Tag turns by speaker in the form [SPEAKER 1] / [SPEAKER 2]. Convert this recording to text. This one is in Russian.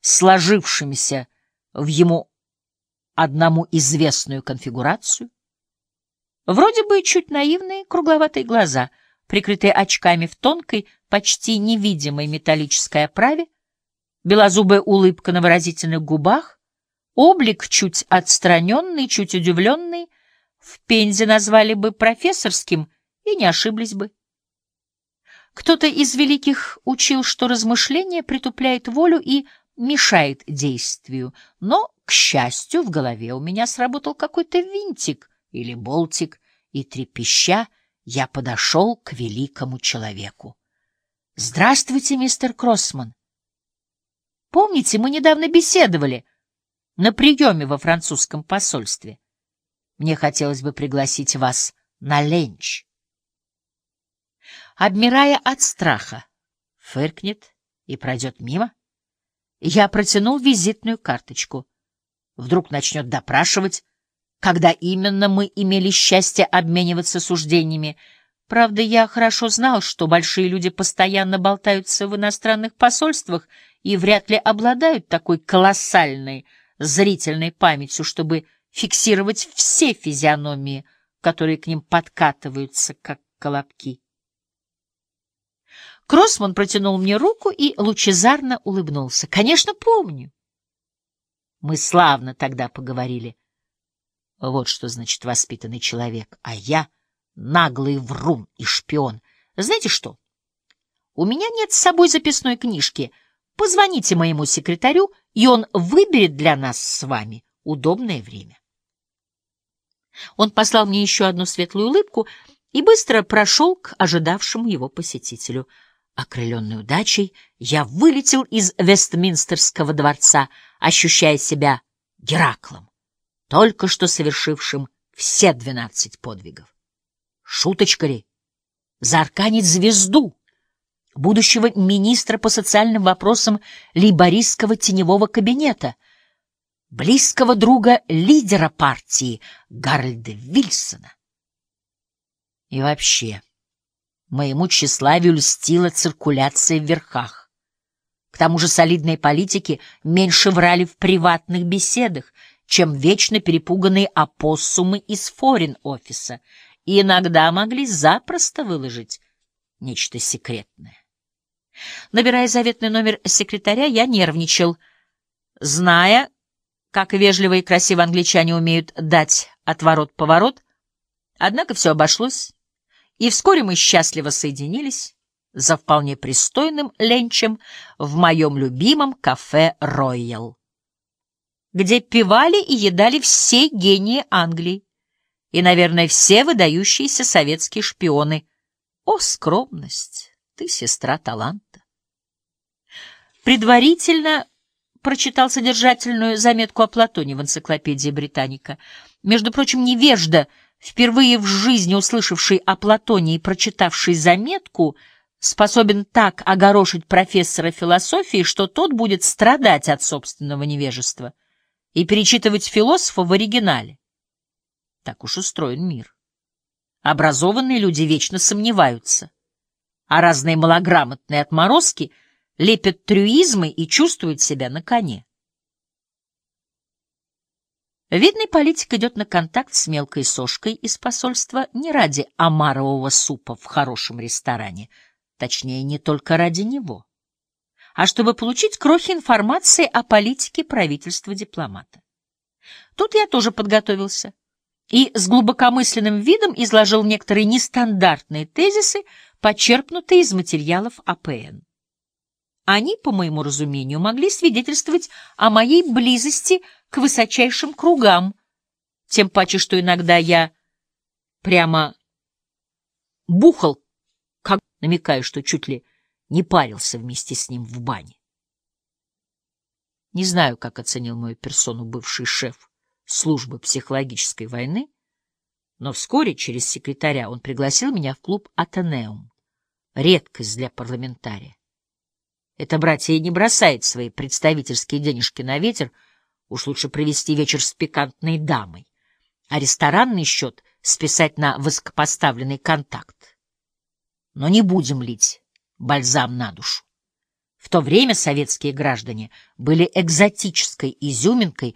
[SPEAKER 1] сложившимися в ему одному известную конфигурацию. Вроде бы чуть наивные кругловатые глаза, прикрытые очками в тонкой, почти невидимой металлической оправе, белозубая улыбка на выразительных губах, облик чуть отстраненный, чуть удивленный, в Пензе назвали бы профессорским и не ошиблись бы. Кто-то из великих учил, что размышление притупляет волю и мешает действию, но, к счастью, в голове у меня сработал какой-то винтик или болтик, и, трепеща, я подошел к великому человеку. — Здравствуйте, мистер Кроссман. Помните, мы недавно беседовали на приеме во французском посольстве? Мне хотелось бы пригласить вас на ленч. Обмирая от страха, фыркнет и пройдет мимо. Я протянул визитную карточку. Вдруг начнет допрашивать, когда именно мы имели счастье обмениваться суждениями. Правда, я хорошо знал, что большие люди постоянно болтаются в иностранных посольствах и вряд ли обладают такой колоссальной зрительной памятью, чтобы фиксировать все физиономии, которые к ним подкатываются, как колобки. Кроссман протянул мне руку и лучезарно улыбнулся. «Конечно, помню. Мы славно тогда поговорили. Вот что значит воспитанный человек, а я наглый врун и шпион. Знаете что? У меня нет с собой записной книжки. Позвоните моему секретарю, и он выберет для нас с вами удобное время. Он послал мне еще одну светлую улыбку и быстро прошел к ожидавшему его посетителю — Окрыленный удачей, я вылетел из Вестминстерского дворца, ощущая себя Гераклом, только что совершившим все двенадцать подвигов. Шуточка ли? Заарканить звезду будущего министра по социальным вопросам лейбористского теневого кабинета, близкого друга лидера партии Гарольда Вильсона. И вообще... Моему тщеславию льстила циркуляция в верхах. К тому же солидные политики меньше врали в приватных беседах, чем вечно перепуганные опоссумы из форин-офиса, и иногда могли запросто выложить нечто секретное. Набирая заветный номер секретаря, я нервничал, зная, как вежливо и красиво англичане умеют дать отворот-поворот, однако все обошлось и вскоре мы счастливо соединились за вполне пристойным ленчем в моем любимом кафе «Роyal», где пивали и едали все гении Англии и, наверное, все выдающиеся советские шпионы. О, скромность! Ты сестра таланта. Предварительно прочитал содержательную заметку о Платоне в энциклопедии «Британика». Между прочим, невежда — впервые в жизни услышавший о Платоне и прочитавший заметку, способен так огорошить профессора философии, что тот будет страдать от собственного невежества и перечитывать философа в оригинале. Так уж устроен мир. Образованные люди вечно сомневаются, а разные малограмотные отморозки лепят трюизмы и чувствуют себя на коне. Видный политик идет на контакт с мелкой сошкой из посольства не ради омарового супа в хорошем ресторане, точнее, не только ради него, а чтобы получить крохи информации о политике правительства дипломата. Тут я тоже подготовился и с глубокомысленным видом изложил некоторые нестандартные тезисы, почерпнутые из материалов АПН. Они, по моему разумению, могли свидетельствовать о моей близости к высочайшим кругам, тем паче, что иногда я прямо бухал, как намекаю, что чуть ли не парился вместе с ним в бане. Не знаю, как оценил мою персону бывший шеф службы психологической войны, но вскоре через секретаря он пригласил меня в клуб «Атенеум». Редкость для парламентария. Это братья не бросает свои представительские денежки на ветер — Уж лучше провести вечер с пикантной дамой, а ресторанный счет списать на высокопоставленный контакт. Но не будем лить бальзам на душу. В то время советские граждане были экзотической изюминкой